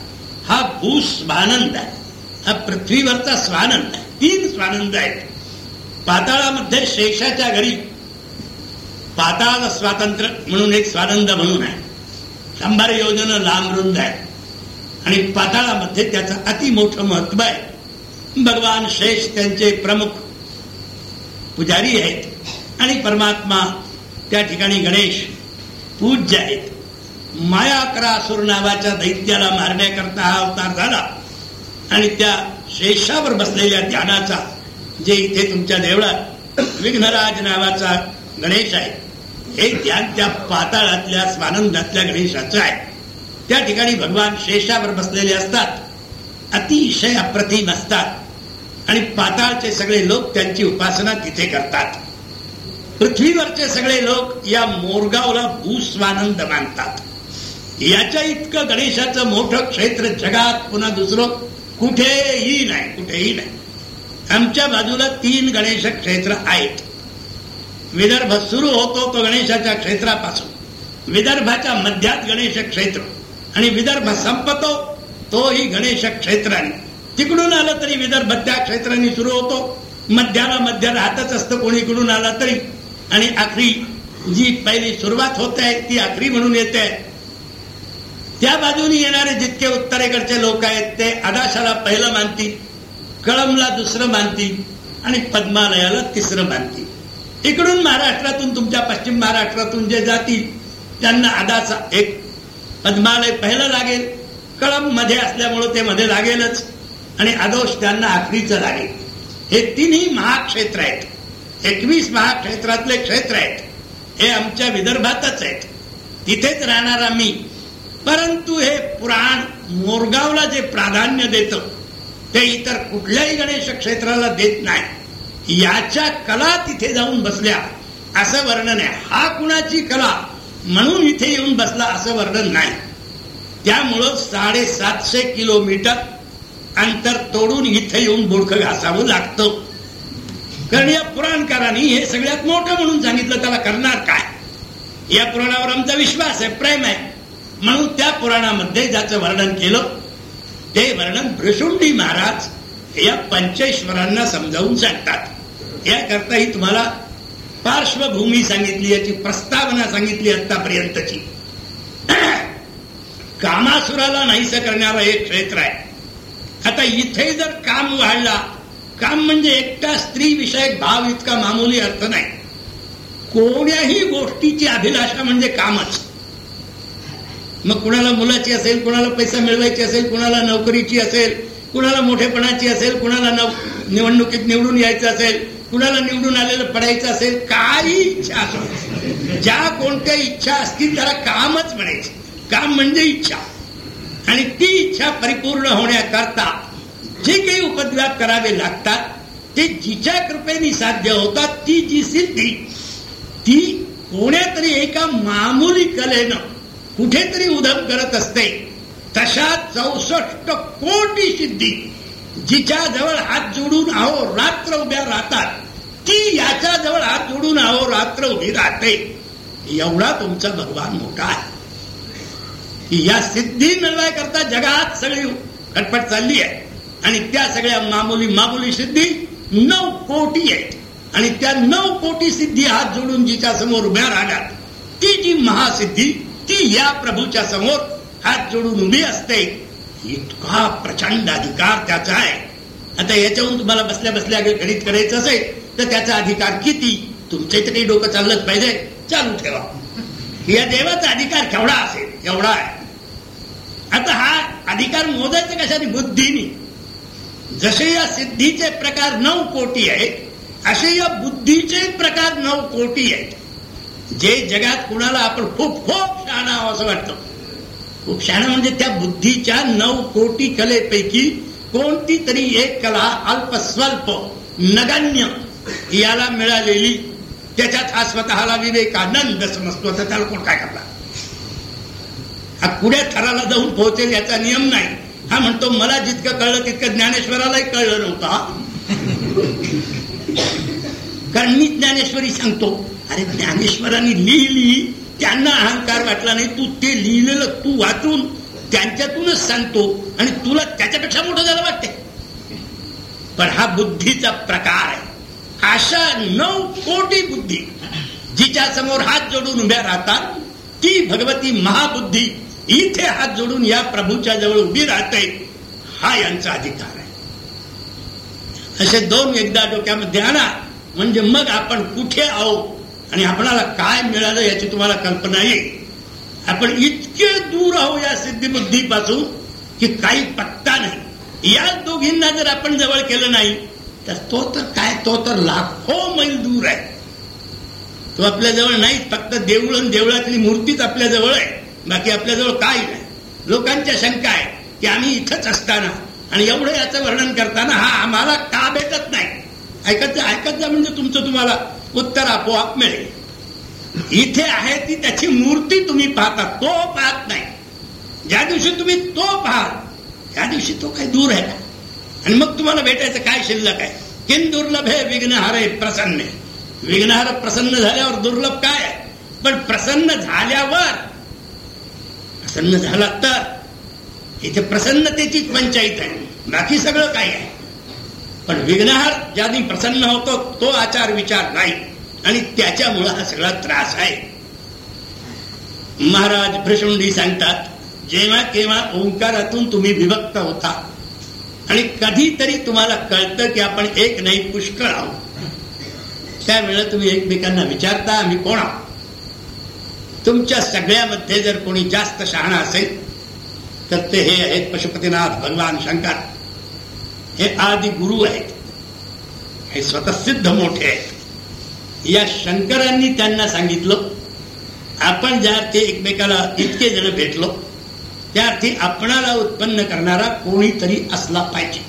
हा भू स्वानंद आहे. हा पृथ्वीवरचा स्वानंद आहे. तीन स्वानंद आहेत. पाताळामध्ये शेषाच्या घरी पाताळ स्वातंत्र्य म्हणून एक स्वानंद म्हणून आहे. शंभर योजना लांब रुंद आहे आणि पाताळामध्ये त्याचं अति मोठं महत्त्व आहे. भगवान शेष त्यांचे प्रमुख पुजारी आहेत. आणि परमात्मा त्या ठिकाणी गणेश पूज्य आहेत. मायाकरासुर नावाच्या दैत्याला मारण्याकरता हा अवतार झाला. आणि त्या शेषावर बसलेल्या ध्यानाचा जे इथे तुमच्या देवळात विघ्नराज नावाचा गणेश आहे हे त्या त्या पाताळातल्या स्वानंदातल्या गणेशाचं आहे. त्या ठिकाणी भगवान शेषावर बसलेले असतात. अतिशय अप्रतिम असतात. आणि पाताळचे सगळे लोक त्यांची उपासना तिथे करतात. पृथ्वीवरचे सगळे लोक या मोरगावला भूस्वानंद मानतात. याच्या इतकं गणेशाचं मोठं क्षेत्र जगात पुन्हा दुसरं कुठेही नाही कुठेही नाही. आमच्या बाजूला तीन गणेश क्षेत्र आहेत. विदर्भ सुरू होतो तो गणेशाच्या क्षेत्रापासून. विदर्भाच्या मध्यात गणेश क्षेत्र. आणि विदर्भ संपतो तोही गणेश क्षेत्राने. तिकडून आलं तरी विदर्भ त्या क्षेत्राने सुरू होतो. मध्याला मध्य राहतच असतं कोणी इकडून आला तरी. आणि आखरी जी पहिली सुरुवात होते आहे ती आखरी म्हणून येते. त्या बाजूने येणारे जितके उत्तरेकडचे लोक आहेत ते आदाशाला पहिलं मानतील कळमला दुसरं मानतील आणि पद्मालयाला तिसरं मानतील. इकडून महाराष्ट्रातून तुमच्या पश्चिम महाराष्ट्रातून जे जातील त्यांना आधाचा एक पद्मालय पहिलं लागेल. कळममध्ये असल्यामुळं ते मध्ये लागेलच. आणि आदोष त्यांना आखरीचं लागेल. हे तिन्ही महाक्षेत्र आहेत. एकवीस महाक्षेत्रातले क्षेत्र आहेत. हे आमच्या विदर्भातच आहेत. तिथेच राहणारा मी परंतु हे पुराण मोरगावला जे प्राधान्य देतं ते इतर कुठल्याही गणेश क्षेत्राला देत नाही. याच्या कला तिथे जाऊन बसल्या. असं वर्णन आहे. हा कुणाची कला? म्हणून इथे येऊन बसला असं वर्णन नाही. त्यामुळं साडेसातशे किलोमीटर अंतर तोडून इथे येऊन बोडखं घासावं लागतं. कारण या पुराणकारांनी हे सगळ्यात मोठं म्हणून सांगितलं त्याला करणार काय? या पुराणावर आमचा विश्वास आहे प्रेम आहे. म्हणून त्या पुराणामध्ये ज्याचं वर्णन केलं ते वर्णन भ्रशुंडी महाराज या पंचेश्वरांना समजावून सांगतात. याकरता ही तुम्हाला पार्श्वभूमी सांगितली याची प्रस्तावना सांगितली आतापर्यंतची <clears throat> कामासुराला नाहीस करणारा एक क्षेत्र आहे. आता इथे जर काम वाढला काम म्हणजे एकटा स्त्री विषयक भाव इतका मामूली अर्थ नाही. कोण्याही गोष्टीची अभिलाषा म्हणजे कामच. मग कुणाला मुलाची असेल कुणाला पैसा मिळवायची असेल कुणाला नोकरीची असेल कुणाला मोठेपणाची असेल कुणाला निवडणुकीत निवडून यायचं असेल कुणाला निवडून आलेलं पडायचं असेल काही इच्छा असो. ज्या कोणत्या इच्छा असतील त्याला कामच म्हणायचं. काम म्हणजे इच्छा. आणि ती इच्छा परिपूर्ण होण्याकरता जे काही उपद्व्याप करावे लागतात ते जिच्या कृपेने साध्य होतात ती जी सिद्धी ती कोण्या तरी एका मामूली कलेनं कुठेतरी उधम करत असते. तशा चौसष्ट कोटी सिद्धी जिच्या जवळ हात जोडून आहो रात्र उभ्या राहतात ती याच्या जवळ हात जोडून आहो रात्र उभी राहते. एवढा तुमचा भगवान मोठा आहे. या सिद्धी मिळवाय करता जगात सगळी खटपट चालली आहे. आणि त्या सगळ्या मामुली मामुली सिद्धी नऊ कोटी आहेत. आणि त्या नऊ कोटी सिद्धी हात जोडून जिच्या समोर उभ्या राहतात ती जी महासिद्धी ती या प्रभूच्या समोर हात जोडून उभी असते इतका प्रचंड अधिकार त्याचा आहे. आता याच्याहून तुम्हाला बसल्या बसल्या गणित करायचं असेल तर त्याचा अधिकार किती? तुमच्या इथे काही डोकं चाललंच पाहिजे. चालू ठेवा. या देवाचा अधिकार केवढा असेल? एवढा आहे. आता हा अधिकार मोजायचा कशाने? बुद्धीने. जसे या सिद्धीचे प्रकार नऊ कोटी आहेत असे या बुद्धीचे प्रकार नऊ कोटी आहेत. जे जगात कुणाला आपण खूप खूप शहाणा असं वाटतं. क्षण म्हणजे त्या बुद्धीच्या नऊ कोटी कलेपैकी कोणती तरी एक कला अल्प स्वल्प नगण्य याला मिळालेली. त्याच्यात हा स्वतःला विवेकानंद समजतो. तर त्याला कोण काय करणार? हा कुड्या थराला जाऊन पोहोचेल याचा नियम नाही. हा म्हणतो मला जितकं कळलं तितकं ज्ञानेश्वरालाही कळलं नव्हतं. कारण मी ज्ञानेश्वरी सांगतो अरे ज्ञानेश्वरांनी लिहिली त्यांना अहंकार वाटला नाही. तू ते लिहिलेलं तू वाचून त्यांच्यातूनच सांगतो आणि तुला त्याच्यापेक्षा मोठं झालं वाटते पण हा बुद्धीचा प्रकार आहे. अशा नऊ कोटी बुद्धी जिच्या समोर हात जोडून उभ्या राहतात ती भगवती महाबुद्धी इथे हात जोडून या प्रभूच्या जवळ उभी राहते. हा यांचा अधिकार आहे. असे दोन एकदा डोक्यामध्ये आणा म्हणजे मग आपण कुठे आहोत? आणि आपणाला काय मिळालं याची तुम्हाला कल्पना येईल आपण इतके दूर आहो या सिद्धिबुद्धीपासून की काही पत्ता नाही. या दोघींना जर आपण जवळ केलं नाही तर तो तर काय? तो तर लाखो मैल दूर आहे. तो आपल्या जवळ नाही फक्त देऊळ आणि देवळातली मूर्तीच आपल्या जवळ आहे. बाकी आपल्याजवळ काही काय नाही. लोकांच्या शंका आहे की आम्ही इथंच असताना आणि एवढं याचं वर्णन करताना हा आम्हाला का भेटत नाही? ऐकत जा ऐकत जा म्हणजे तुमचं तुम्हाला. उत्तर आपोआप मिळेल. इथे आहे ती त्याची मूर्ती तुम्ही पाहता तो पाहत नाही. ज्या दिवशी तुम्ही तो पाहाल त्या दिवशी तो काही दूर आहे आणि मग तुम्हाला भेटायचं काय शिल्लक आहे? किन दुर्लभ आहे विघ्नहारे प्रसन्न. विघ्नहार प्रसन्न झाल्यावर दुर्लभ काय आहे? पण प्रसन्न झाल्यावर प्रसन्न झाला तर इथे प्रसन्नतेची पंचायत आहे. बाकी सगळं काय आहे. पण विघ्नहार ज्यानी प्रसन्न होतो तो आचार विचार नाही. आणि त्याच्यामुळं हा सगळा त्रास आहे. महाराज भ्रशुंडी सांगतात जेव्हा केव्हा ओंकारातून तुम्ही विभक्त होता आणि कधीतरी तुम्हाला कळतं की आपण एक नाही पुष्कळ आहोत. त्यावेळेला तुम्ही एकमेकांना विचारता आम्ही कोण आहोत? तुमच्या सगळ्यामध्ये जर कोणी जास्त शहाणा असेल तर ते हे आहेत पशुपतीनाथ भगवान शंकर. हे आदि गुरु आहेत. हे स्वतः सिद्ध मोठे आहेत. या शंकरांनी त्यांना सांगितलं आपण ज्या अर्थी एकमेकाला इतके जण भेटलो त्या अर्थी आपणाला उत्पन्न करणारा कोणीतरी असला पाहिजे.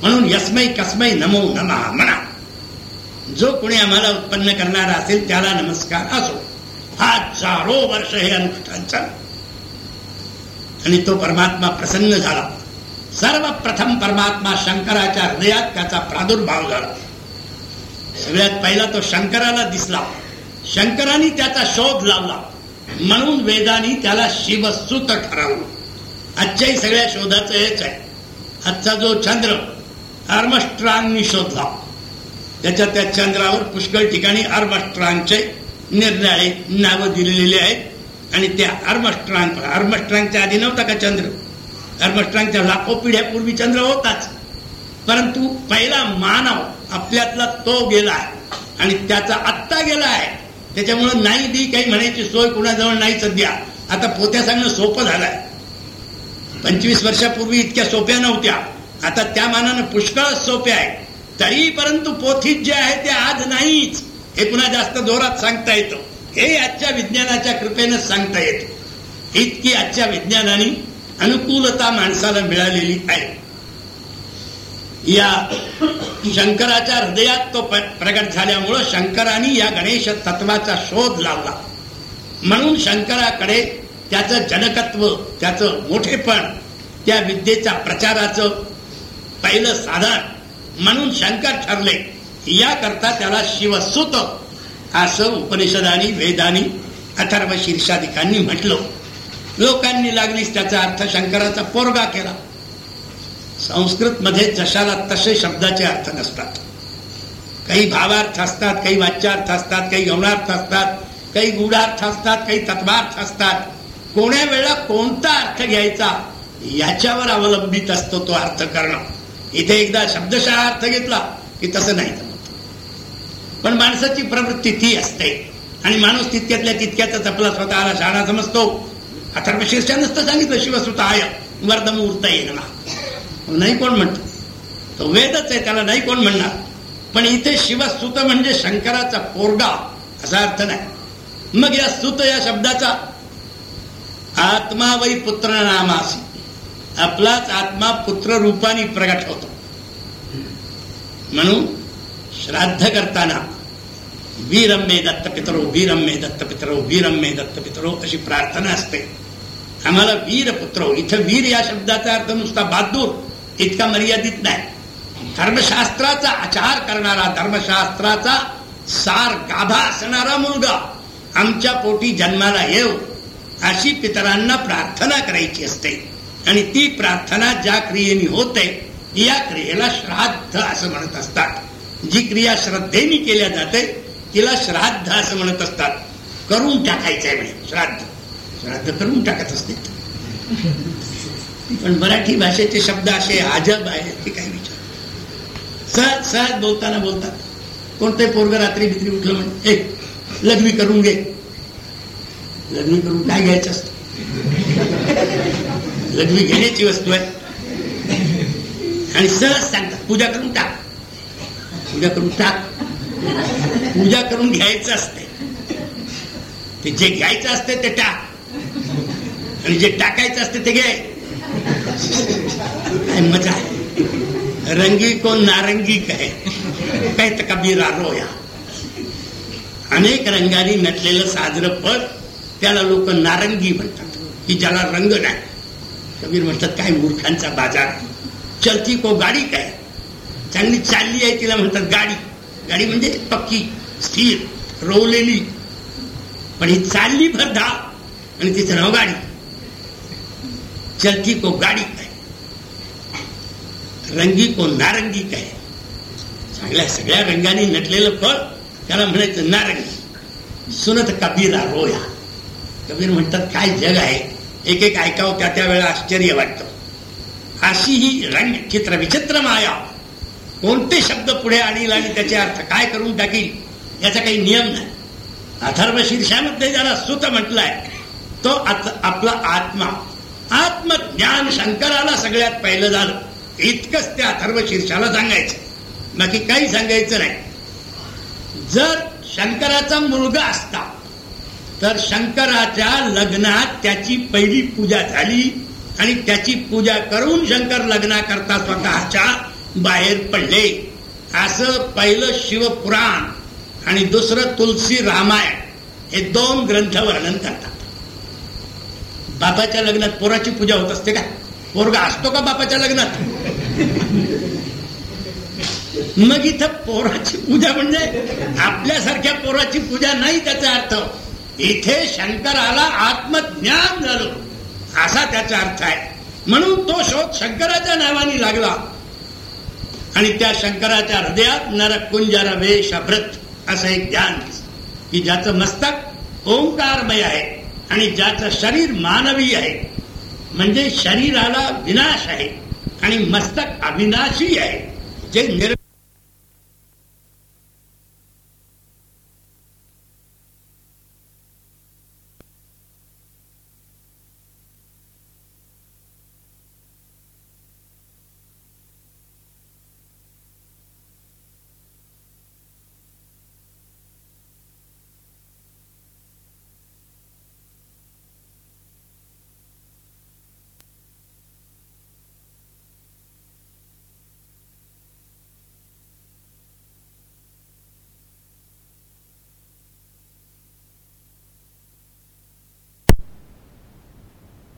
म्हणून यस्मै कस्मै नमो नमः म्हणा. जो कोणी आम्हाला उत्पन्न करणारा असेल त्याला नमस्कार असो. हजारो वर्ष हे अनुष्ठान चालू. आणि तो परमात्मा प्रसन्न झाला. सर्वप्रथम परमात्मा शंकराच्या हृदयात त्याचा प्रादुर्भाव झाला. सगळ्यात पहिला तो शंकराला दिसला. शंकराने त्याचा शोध लावला. म्हणून वेदानी त्याला शिवसूत ठरवलं. आजच्याही सगळ्या शोधाचं हेच आहे. आजचा जो चंद्र आर्मस्ट्रांगनी शोधला. त्याच्या त्या चंद्रावर पुष्कळ ठिकाणी आर्मस्ट्रांगचे निर्णय नावं दिलेले आहेत. आणि त्या आर्मस्ट्रांग आर्मस्ट्रांगच्या आधी नव्हता का चंद्र? आर्मस्ट्रांगच्या लाखो पिढ्यापूर्वी चंद्र होताच. परंतु पहिला मानव आपल्यातला तो गेला आणि त्याचा आत्ता गेला आहे. त्याच्यामुळे नाही दी काही म्हणायची सोय कुणाजवळ नाही सध्या. आता पोत्या सांगणं सोपं झालंय. पंचवीस वर्षापूर्वी इतक्या सोप्या नव्हत्या. आता त्या मानानं पुष्कळच सोप्या आहे तरी परंतु पोथीत जे आहे ते आज नाहीच. हे पुन्हा जास्त जोरात सांगता येतं. हे आजच्या विज्ञानाच्या कृपेनं सांगता येतं. इतकी आजच्या विज्ञानाने अनुकूलता माणसाला मिळालेली आहे. या शंकराच्या हृदयात तो प्रगट झाल्यामुळं शंकराने या गणेश तत्वाचा शोध लावला. म्हणून शंकराकडे त्याचं जनकत्व त्याचं मोठेपण त्या विद्येच्या प्रचाराचं पहिलं साधन म्हणून शंकर ठरले. याकरता त्याला शिवसुत असं उपनिषदानी वेदानी अथर्व शीर्षाधिकांनी म्हटलं. लोकांनी लागलीच त्याचा अर्थ शंकराचा पोरगा केला. संस्कृत मध्ये जशाला तसे शब्दाचे अर्थ नसतात. काही भावार्थ असतात काही वाच्यार्थ असतात काही गौणार्थ असतात काही गुढार्थ असतात काही तत्वार्थ असतात. कोण्या वेळेला कोणता अर्थ घ्यायचा याच्यावर अवलंबित असतो तो अर्थ करणं. इथे एकदा शब्दशः अर्थ घेतला की तसं नाही जमत. पण माणसाची प्रवृत्ती ती असते. आणि माणूस तितक्यातल्या तितक्यातच आपला स्वतःला शाळा समजतो. अथर्व शीर्षा नसतं सांगितलं शिवसुताय वर्धमूर्त ना नाही कोण म्हणत? तो वेदच आहे त्याला नाही कोण म्हणणार? पण इथे शिवसुत म्हणजे शंकराचा पोरगा असा अर्थ नाही. मग या सुत या शब्दाचा आत्मा वै पुत्र नामासी. आपलाच आत्मा पुत्र रूपाने प्रगट होतो. म्हणून श्राद्ध करताना वीरम्मे दत्त पितरो वीरम्मे दत्त पितरो वीरम्मे दत्त पितरो अशी प्रार्थना असते. आम्हाला वीर पुत्र हो. इथं वीर या शब्दाचा अर्थ नुसता बहादूर इतका मर्यादित नाही. धर्मशास्त्राचा आचार करणारा धर्मशास्त्राचा सार गाभा असणारा मुलगा आमच्या पोटी जन्माला येऊ अशी पितरांना प्रार्थना करायची असते. आणि ती प्रार्थना ज्या क्रियेने होते या क्रियेला श्राद्ध असं म्हणत असतात. जी क्रिया श्रद्धेने केल्या जाते तिला श्राद्ध असं म्हणत असतात. करून टाकायचंय म्हणजे श्राद्ध. श्राद्ध करून टाकत असते पण मराठी भाषेचे शब्द असे अजब आहेत की काही विचार. सहज सहज बोलताना बोलतात. कोणते पोरग रात्री भित्री उठलं म्हणजे ए लग्नी करून घे. लग्नी करून काय घ्यायचं असतं. लग्नी घेण्याची वस्तू आहे. आणि सहज सांगतात पूजा करून टाक. पूजा करून टाक. पूजा करून घ्यायचं असते ते जे घ्यायचं असते ते टाक. आणि जे टाकायचं असते ते घे. काय मजा आहे. रंगी को नारंगी काय? काय तर कबीरा या. अनेक रंगाने नटलेलं साजरं फळ त्याला लोक नारंगी म्हणतात. की ज्याला रंग नाही. कबीर म्हणतात काय मूर्खांचा बाजार? चलती को गाडी काय? चांगली चालली आहे तिला म्हणतात गाडी. गाडी म्हणजे पक्की स्थिर रोवलेली. पण ही चालली भर धाव. आणि तिचं नाव गाडी. चलती को गाडी काय रंगी को नारंगी काय चांगल्या सगळ्या रंगाने नटलेलं फळ त्याला म्हणायचं नारंगी। सुनत कबीरा रोया। कबीर म्हणतात काय जग आहे. एक एक ऐकावं त्या त्या वेळेला आश्चर्य वाटतं. अशी ही रंग चित्र विचित्र माया। कोणते शब्द पुढे आणील आणि त्याचे अर्थ काय करून टाकील याचा काही नियम नाही. अथर्व शीर्षामध्ये ज्याला सुत म्हटलाय तो आपला आत्मा आत्मज्ञान शंकराला सगळ्यात पहिलं झालं. इतकंच त्या अथर्व शीर्षाला सांगायचं. बाकी काही सांगायचं नाही. जर शंकराचा मुलगा असता तर शंकराच्या लग्नात त्याची पहिली पूजा झाली आणि त्याची पूजा करून शंकर लग्नाकरता स्वतःच्या बाहेर पडले. असं पहिलं शिवपुराण आणि दुसरं तुलसी रामायण हे दोन ग्रंथ वर्णन करतात. बापाच्या लग्नात पोराची पूजा होत असते का? पोरगा असतो का बापाच्या लग्नात? मग इथं पोराची पूजा म्हणजे आपल्यासारख्या पोराची पूजा नाही त्याचा अर्थ. इथे शंकराला आत्मज्ञान झालं. असा त्याचा अर्थ आहे. म्हणून तो शोध शंकराच्या नावाने लागला. आणि त्या शंकराच्या हृदयात नरकुंजर वेश अभ्रत असं एक ध्यान की ज्याचं मस्तक ओंकारमय आहे. आणि ज्याचं शरीर मानवी आहे म्हणजे शरीराला विनाश आहे आणि मस्तक अविनाशी आहे जे निर्